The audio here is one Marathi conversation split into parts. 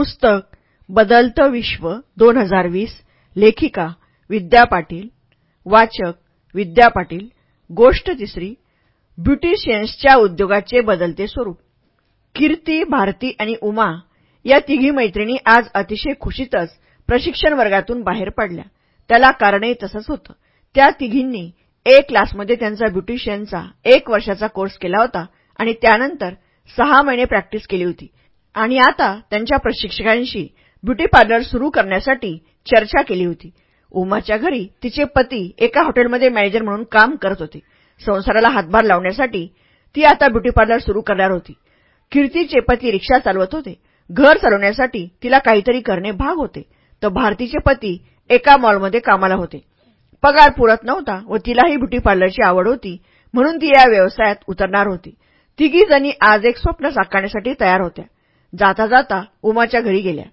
पुस्तक बदलतं विश्व दोन हजार वीस लेखिका विद्या पाटील वाचक विद्या पाटील गोष्ट तिसरी ब्युटिशियन्सच्या उद्योगाचे बदलते स्वरूप. कीर्ती भारती आणि उमा या तिघी मैत्रिणी आज अतिशय खुशीतच प्रशिक्षण वर्गातून बाहेर पडल्या. त्याला कारणही तसंच होतं. त्या तिघींनी एक क्लासमध्ये त्यांचा ब्युटिशियनचा एक वर्षाचा कोर्स केला होता आणि त्यानंतर सहा महिने प्रॅक्टिस केली होती. आणि आता त्यांच्या प्रशिक्षकांशी ब्युटी पार्लर सुरू करण्यासाठी चर्चा केली होती. उमाच्या घरी तिचे पती एका हॉटेलमध्ये मॅनेजर म्हणून काम करत होते. संसाराला हातभार लावण्यासाठी ती आता ब्युटी पार्लर सुरू करणार होती. कीर्तीचे पती रिक्षा चालवत होते. घर चालवण्यासाठी तिला काहीतरी करणे भाग होते. तर भारतीचे पती एका मॉलमध्ये कामाला होते. पगार पुरत नव्हता व तिलाही ब्युटी पार्लरची आवड होती म्हणून ती या व्यवसायात उतरणार होती. तिघी जणी आज एक स्वप्न साकारण्यासाठी तयार होत्या. जाता जाता उमाच्या घरी गेल्या.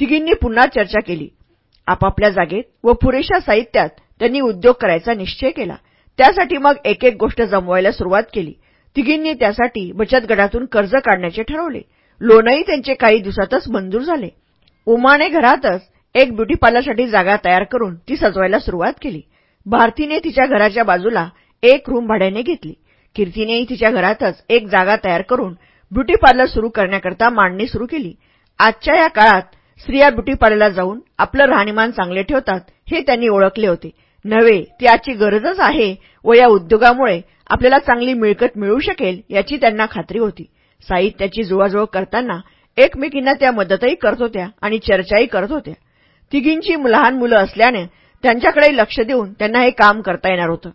तिघींनी पुन्हा चर्चा केली. आपापल्या जागेत व पुरेशा साहित्यात त्यांनी उद्योग करायचा निश्चय केला. त्यासाठी मग एक एक गोष्ट जमवायला सुरुवात केली. तिघींनी त्यासाठी बचत गटातून कर्ज काढण्याचे ठरवले. लोनही त्यांचे काही दिवसातच मंजूर झाले. उमाने घरातच एक ब्युटी पार्लरसाठी जागा तयार करून ती सजवायला सुरुवात केली. भारतीने तिच्या घराच्या बाजूला एक रूम भाड्याने घेतली. कीर्तीनेही तिच्या घरातच एक जागा तयार करून ब्युटी पार्लर सुरू करण्याकरता मांडणी सुरू केली. आजच्या या काळात स्त्रिया ब्युटी पार्लरला जाऊन आपलं राहणीमान चांगले ठेवतात हे त्यांनी ओळखले होते. नव्हे ती आजची गरजच आहे व या उद्योगामुळे आपल्याला चांगली मिळकत मिळू शकेल याची त्यांना खात्री होती. साहित्याची जुळवाजुळव करताना एकमेकींना त्या मदतही करत होत्या आणि चर्चाही करत होत्या. तिघींची लहान मुलं असल्याने त्यांच्याकडे लक्ष देऊन त्यांना हे काम करता येणार होतं.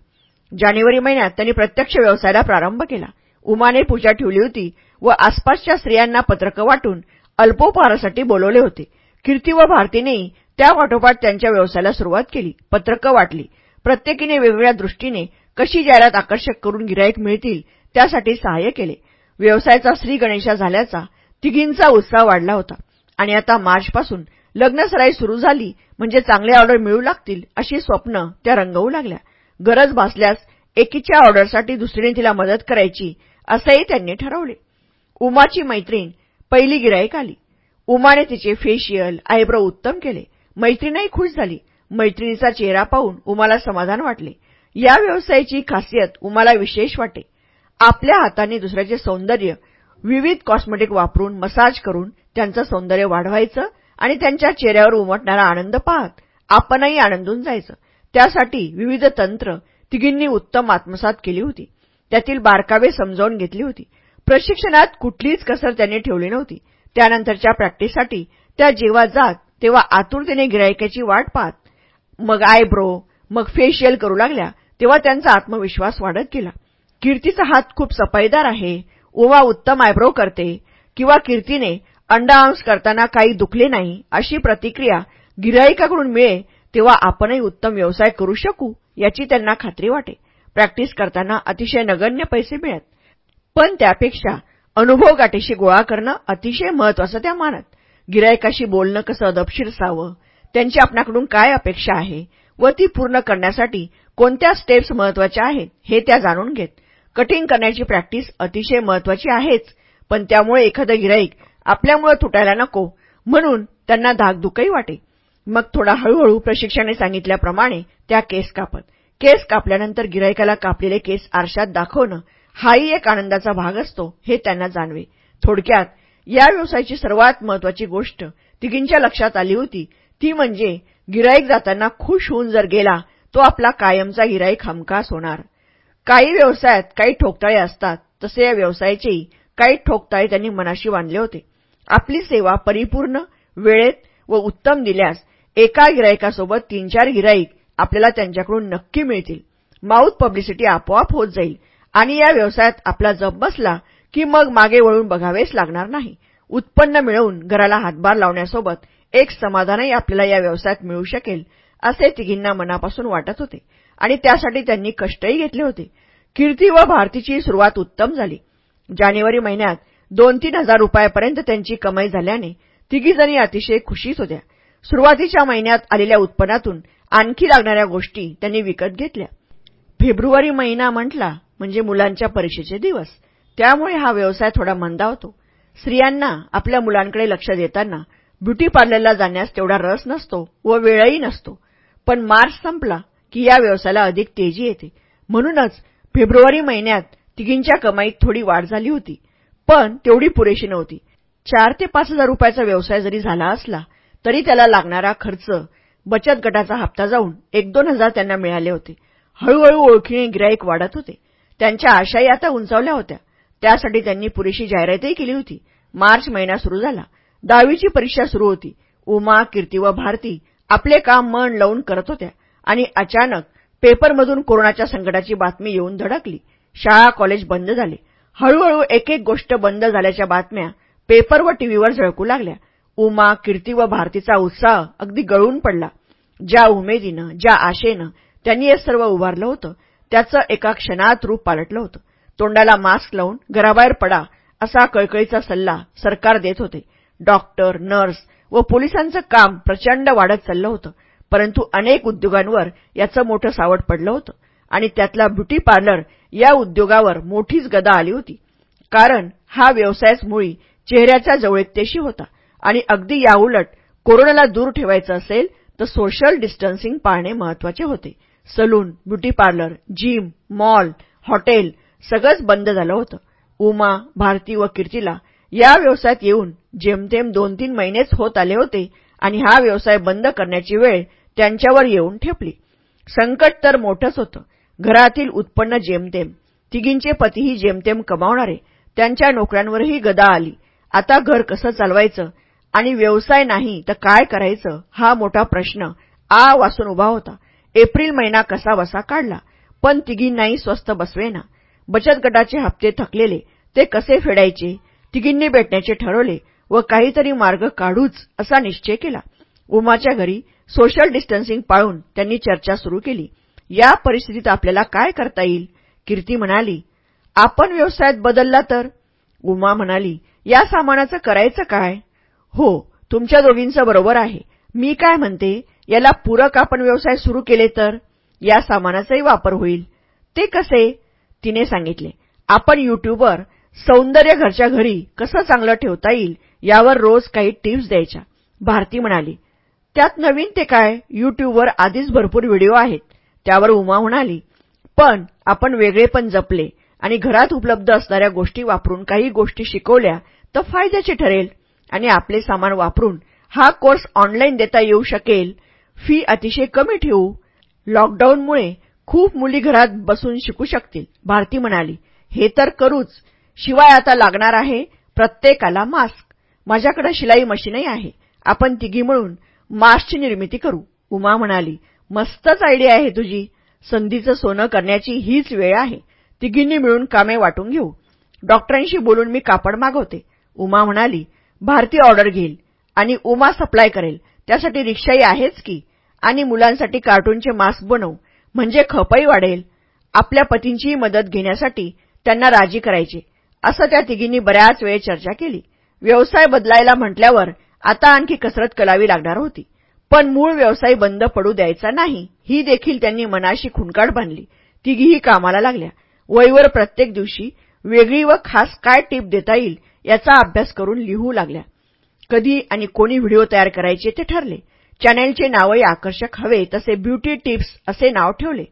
जानेवारी महिन्यात त्यांनी प्रत्यक्ष व्यवसायाला प्रारंभ केला. उमाने पूजा ठेवली होती व आसपासच्या स्त्रियांना पत्रकं वाटून अल्पोपहारासाठी बोलवले होते. कीर्ती व भारतीनेही त्यापाठोपाठ त्यांच्या व्यवसायाला सुरुवात केली. पत्रकं वाटली. प्रत्येकीने वेगवेगळ्या दृष्टीने कशी जाहिरात आकर्षक करून गिराईक मिळतील त्यासाठी सहाय्य केले. व्यवसायाचा श्री गणेशा झाल्याचा तिघींचा उत्साह वाढला होता. आणि आता मार्चपासून लग्नसराई सुरू झाली म्हणजे चांगले ऑर्डर मिळू लागतील अशी स्वप्न त्या रंगवू लागल्या. गरज भासल्यास एकीच्या ऑर्डरसाठी दुसरीने तिला मदत करायची असंही त्यांनी ठरवले. उमाची मैत्रीण पहिली गिराईक आली. उमाने तिचे फेशियल आयब्रो उत्तम केले. मैत्रीणही खुश झाली. मैत्रिणीचा चेहरा पाहून उमाला समाधान वाटले. या व्यवसायाची खासियत उमाला विशेष वाटे. आपल्या हाताने दुसऱ्याचे सौंदर्य विविध कॉस्मेटिक वापरून मसाज करून त्यांचं सौंदर्य वाढवायचं आणि त्यांच्या चेहऱ्यावर उमटणारा आनंद पाहत आपणही आनंदून जायचं. त्यासाठी विविध तंत्र तिघींनी उत्तम आत्मसात केली होती. त्यातील बारकावे समजावून घेतली होती. प्रशिक्षणात कुठलीच कसर त्यांनी ठेवली नव्हती. त्यानंतरच्या प्रॅक्टिससाठी त्या जेव्हा जात तेव्हा आतुरतेने गिरायकाची वाट पाहत मग आयब्रो मग फेशियल करू लागल्या तेव्हा त्यांचा आत्मविश्वास वाढत गेला. कीर्तीचा हात खूप सफाईदार आहे ओवा उत्तम आयब्रो करते किंवा कीर्तीने अंडाआंस करताना काही दुखले नाही अशी प्रतिक्रिया गिराईकाकडून मिळे तेव्हा आपणही उत्तम व्यवसाय करू शकू याची त्यांना खात्री वाटे. प्रॅक्टिस करताना अतिशय नगण्य पैसे मिळत. पण त्यापेक्षा अनुभव गाठीशी गोळा करणं अतिशय महत्वाचं त्या मानत. गिरायकाशी बोलणं कसं अदपशीर सावं त्यांची आपणाकडून काय अपेक्षा आहे? व ती पूर्ण करण्यासाठी कोणत्या स्टेप्स महत्त्वाच्या आहेत हे त्या जाणून घेत. कटिंग करण्याची प्रॅक्टिस अतिशय महत्वाची आहेच पण त्यामुळे एखादं गिराईक आपल्यामुळे तुटायला नको म्हणून त्यांना धाकधुकही वाटे. मग थोडा हळूहळू प्रशिक्षणे सांगितल्याप्रमाणे त्या केस कापत. केस कापल्यानंतर गिरायकाला कापलेले केस आरशात दाखवणं हाही एक आनंदाचा भाग असतो हे त्यांना जाणवे. थोडक्यात या व्यवसायाची सर्वात महत्वाची गोष्ट तिघींच्या लक्षात आली होती. ती म्हणजे गिराईक जाताना खुश होऊन जर गेला तो आपला कायमचा गिराईक हमखास होणार. काही व्यवसायात काही ठोकताळे असतात तसे या व्यवसायाचेही काही ठोकताळे त्यांनी मनाशी बांधले होते. आपली सेवा परिपूर्ण वेळेत व उत्तम दिल्यास एका गिरायकासोबत तीन चार गिराईक आपल्याला त्यांच्याकडून नक्की मिळतील. माउथ पब्लिसिटी आपोआप होत जाईल. आणि या व्यवसायात आपला जप बसला की मग मागे वळून बघावेच लागणार नाही. उत्पन्न मिळवून घराला हातभार लावण्यासोबत एक समाधानही आपल्याला या व्यवसायात मिळू शकेल असे तिघींना मनापासून वाटत होते. आणि त्यासाठी त्यांनी कष्टही घेतले होते. कीर्ती व भारतीची सुरुवात उत्तम झाली. जानेवारी महिन्यात दोन तीन हजार रुपयापर्यंत त्यांची कमाई झाल्याने तिघीजणी अतिशय खुशीत होत्या. सुरुवातीच्या महिन्यात आलेल्या उत्पन्नातून आणखी लागणाऱ्या गोष्टी त्यांनी विकत घेतल्या. फेब्रुवारी महिना म्हटला म्हणजे मुलांच्या परीक्षेचे दिवस. त्यामुळे हा व्यवसाय थोडा मंदावतो. स्त्रियांना आपल्या मुलांकडे लक्ष देताना ब्युटी पार्लरला जाण्यास तेवढा रस नसतो व वेळही नसतो. पण मार्च संपला की या व्यवसायाला अधिक तेजी येते. म्हणूनच फेब्रुवारी महिन्यात तिघींच्या कमाईत थोडी वाढ झाली होती. पण तेवढी पुरेशी नव्हती. चार ते पाच हजार रुपयाचा व्यवसाय जरी झाला असला तरी त्याला लागणारा खर्च बचत गटाचा हप्ता जाऊन एक दोन हजार त्यांना मिळाले होते. हळूहळू ओळखीने गिराईक वाढत होते. त्यांच्या आशाही आता उंचावल्या होत्या. त्यासाठी त्यांनी पुरेशी जाहिरातही केली होती. मार्च महिना सुरू झाला. दहावीची परीक्षा सुरू होती. उमा कीर्ती व भारती आपले काम मन लावून करत होत्या आणि अचानक पेपरमधून कोरोनाच्या संकटाची बातमी येऊन धडकली. शाळा कॉलेज बंद झाले. हळूहळू एक एक गोष्ट बंद झाल्याच्या बातम्या पेपर व टीव्हीवर झळकू लागल्या. उमा कीर्ती व भारतीचा उत्साह अगदी गळून पडला. ज्या उमेदीनं ज्या आशेनं त्यांनी हे सर्व उभारलं होतं त्याचं एका क्षणात रूप पालटलं होतं. तोंडाला मास्क लावून घराबाहेर पडा असा कळकळीचा सल्ला सरकार देत होते. डॉक्टर नर्स व पोलिसांचं काम प्रचंड वाढत चाललं होतं. परंतु अनेक उद्योगांवर याचं मोठं सावट पडलं होतं. आणि त्यातला ब्युटी पार्लर या उद्योगावर मोठीच गदा आली होती. कारण हा व्यवसायच मुळी चेहऱ्याच्या जवळकतेशी होता. आणि अगदी याउलट कोरोनाला दूर ठेवायचं असेल तर सोशल डिस्टन्सिंग पाळणे महत्त्वाचे होते. Salon beauty parlour gym mall hotel सगळंच बंद झालं होतं. उमा भारती व कीर्तीला या व्यवसायात येऊन जेमतेम दोन तीन महिनेच होत आले होते आणि हा व्यवसाय बंद करण्याची वेळ त्यांच्यावर येऊन ठेपली. संकट तर मोठंच होतं. घरातील उत्पन्न जेमतेम तिघींचे पतीही जेमतेम कमावणारे त्यांच्या नोकऱ्यांवरही गदा आली. आता घर कसं चालवायचं आणि व्यवसाय नाही तर काय करायचं हा मोठा प्रश्न आ वासून उभा होता. एप्रिल महिना कसा बसा काढला? पण तिघींनाही स्वस्त बसवेना. बचत गटाचे हप्ते थकलेले ते कसे फेडायचे? तिघींनी भेटण्याचे ठरवले व काहीतरी मार्ग काढूच असा निश्चय केला. उमाच्या घरी सोशल डिस्टन्सिंग पाळून त्यांनी चर्चा सुरू केली. या परिस्थितीत आपल्याला काय करता येईल? कीर्ती म्हणाली आपण व्यवसायात बदलला तर? उमा म्हणाली या सामानाचं करायचं काय? हो तुमच्या दोघींचं बरोबर आहे. मी काय म्हणते? याला पूरक आपण व्यवसाय सुरू केले तर या सामानाचाही वापर होईल. ते कसे? तिने सांगितले. आपण युट्यूबवर सौंदर्य घरच्या घरी कसं चांगलं ठेवता येईल यावर रोज काही टिप्स द्यायच्या. भारती म्हणाली त्यात नवीन ते काय? युट्यूबवर आधीच भरपूर व्हिडिओ आहेत. त्यावर उमा म्हणाली पण आपण वेगळे पण जपले आणि घरात उपलब्ध असणाऱ्या गोष्टी वापरून काही गोष्टी शिकवल्या तर फायद्याचे ठरेल आणि आपले सामान वापरून हा कोर्स ऑनलाईन देता येऊ शकेल फी अतिशय कमी ठेवू. लॉकडाऊनमुळे खूप मुली घरात बसून शिकू शकतील. भारती म्हणाली हे तर करूच. शिवाय आता लागणार आहे प्रत्येकाला मास्क माझ्याकडे शिलाई मशीनही आहे. आपण तिघी मिळून मास्कची निर्मिती करू. उमा म्हणाली मस्तच आयडिया आहे तुझी. संधीचं सोनं करण्याची हीच वेळ आहे. तिघींनी मिळून कामे वाटून घेऊ. डॉक्टरांशी बोलून मी कापड मागवते. उमा म्हणाली भारती ऑर्डर घेईल आणि उमा सप्लाय करेल. त्यासाठी रिक्षाही आहेच की. आणि मुलांसाठी कार्टूनचे मास्क बनवू म्हणजे खपही वाढेल. आपल्या पतींचीही मदत घेण्यासाठी त्यांना राजी करायचे. असं त्या तिघींनी बऱ्याच वेळ चर्चा केली. व्यवसाय बदलायला म्हटल्यावर आता आणखी कसरत करावी लागणार होती. पण मूळ व्यवसाय बंद पडू द्यायचा नाही ही देखील त्यांनी मनाशी खुणकाट बांधली. तिघीही कामाला लागल्या. वयवर प्रत्येक दिवशी वेगळी व खास काय टीप देता येईल याचा अभ्यास करून लिहू लागल्या. कधी आणि कोणी व्हिडिओ तयार करायचे ते ठरले. चॅनेलचे नावही आकर्षक हवे तसे ब्युटी टिप्स असे नाव ठेवले.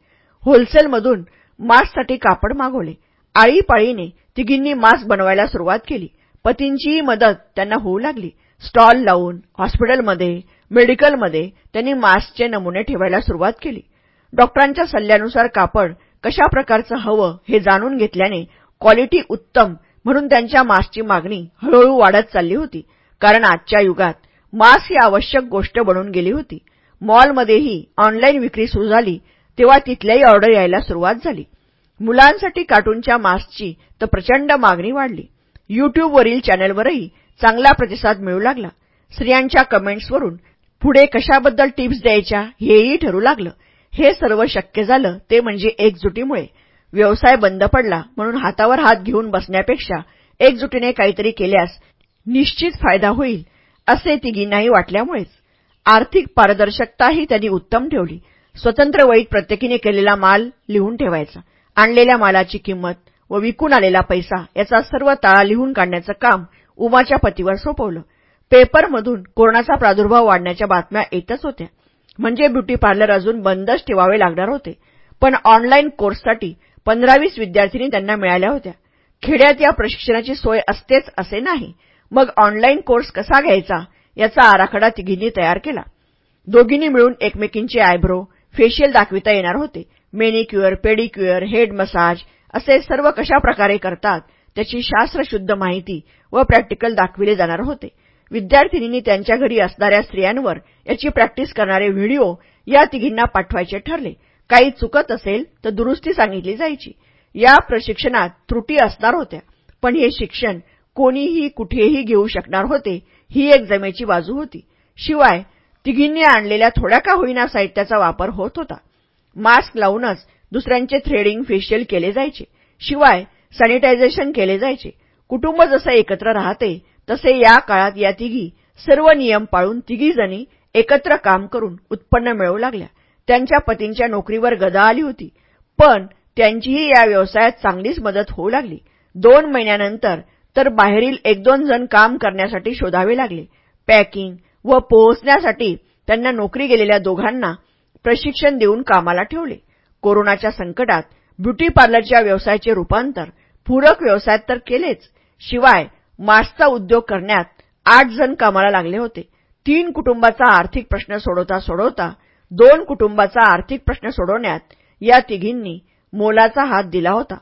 होलसेलमधून मास्कसाठी कापड मागवले. आळीपाळीने तिघींनी मास्क बनवायला सुरुवात केली. पतींचीही मदत त्यांना होऊ लागली. स्टॉल लावून हॉस्पिटलमध्ये मेडिकलमध्ये त्यांनी मास्कचे नमुने ठेवायला सुरुवात केली. डॉक्टरांच्या सल्ल्यानुसार कापड कशा प्रकारचं हवं हे जाणून घेतल्याने क्वालिटी उत्तम म्हणून त्यांच्या मास्कची मागणी हळूहळू वाढत चालली होती. कारण आजच्या युगात मास्क ही आवश्यक गोष्ट बनून गेली होती. मॉलमध्येही ऑनलाईन विक्री सुरू झाली तेव्हा तिथल्याही ऑर्डर यायला सुरुवात झाली. मुलांसाठी कार्टूनच्या मास्कची तर प्रचंड मागणी वाढली. युट्यूबवरील चॅनेलवरही चांगला प्रतिसाद मिळू लागला. स्त्रियांच्या कमेंट्सवरून पुढे कशाबद्दल टिप्स द्यायच्या हेही ठरू लागलं. हे सर्व शक्य झालं ते म्हणजे एकजुटीमुळे. व्यवसाय बंद पडला म्हणून हातावर हात घेऊन बसण्यापेक्षा एकजुटीने काहीतरी केल्यास निश्चित फायदा होईल असे तिघींनाही वाटल्यामुळेच आर्थिक पारदर्शकताही त्यांनी उत्तम ठेवली. स्वतंत्र वैत प्रत्येकीने केलेला माल लिहून ठेवायचा. आणलेल्या मालाची किंमत व विकून आलेला पैसा याचा सर्व ताळा लिहून काढण्याचं काम उमाच्या पतीवर सोपवलं. पेपरमधून कोरोनाचा प्रादुर्भाव वाढण्याच्या बातम्या येतच होत्या. म्हणजे ब्युटी पार्लर अजून बंदच ठेवावे लागणार होते. पण ऑनलाईन कोर्ससाठी पंधरावीस विद्यार्थिनी त्यांना मिळाल्या होत्या. खेड्यात या प्रशिक्षणाची सोय असतेच असे नाही. मग ऑनलाईन कोर्स कसा घ्यायचा? याचा आराखडा तिघींनी तयार केला. दोघींनी मिळून एकमेकींचे आयब्रो फेशियल दाखविता येणार होते. मेनिक्युअर पेडिक्युअर हेड मसाज असे सर्व कशा प्रकारे करतात त्याची शास्त्रशुद्ध माहिती व प्रॅक्टिकल दाखविले जाणार होते. विद्यार्थिनींनी त्यांच्या घरी असणाऱ्या स्त्रियांवर याची प्रॅक्टिस करणारे व्हिडिओ या तिघींना पाठवायचे ठरले. काही चुकत असेल तर दुरुस्ती सांगितली जायची. या प्रशिक्षणात त्रुटी असणार होत्या पण हे शिक्षण कोणीही कुठेही घेऊ शकणार होते ही एक जमेची बाजू होती. शिवाय तिघींनी आणलेल्या थोड्या का होईना साहित्याचा वापर होत होता. मास्क लावूनच दुसऱ्यांचे थ्रेडिंग फेशियल केले जायचे. शिवाय सॅनिटायझेशन केले जायचे. कुटुंब जसं एकत्र राहते तसे या काळात या तिघी सर्व नियम पाळून तिघीजणी एकत्र काम करून उत्पन्न मिळवू लागल्या. त्यांच्या पतींच्या नोकरीवर गदा आली होती. पण त्यांचीही या व्यवसायात चांगलीच मदत होऊ लागली. दोन महिन्यानंतर तर बाहेरील एक दोन जण काम करण्यासाठी शोधावे लागले. पॅकिंग व पोहोचण्यासाठी त्यांना नोकरी गेलेल्या दोघांना प्रशिक्षण देऊन कामाला ठेवले. कोरोनाच्या संकटात ब्युटी पार्लरच्या व्यवसायाचे रूपांतर पूरक व्यवसायात तर केलेच. शिवाय मास्कचा उद्योग करण्यात आठ जण कामाला लागले होते. तीन कुटुंबाचा आर्थिक प्रश्न सोडवता सोडवता दोन कुटुंबाचा आर्थिक प्रश्न सोडवण्यात या तिघींनी मोलाचा हात दिला होता.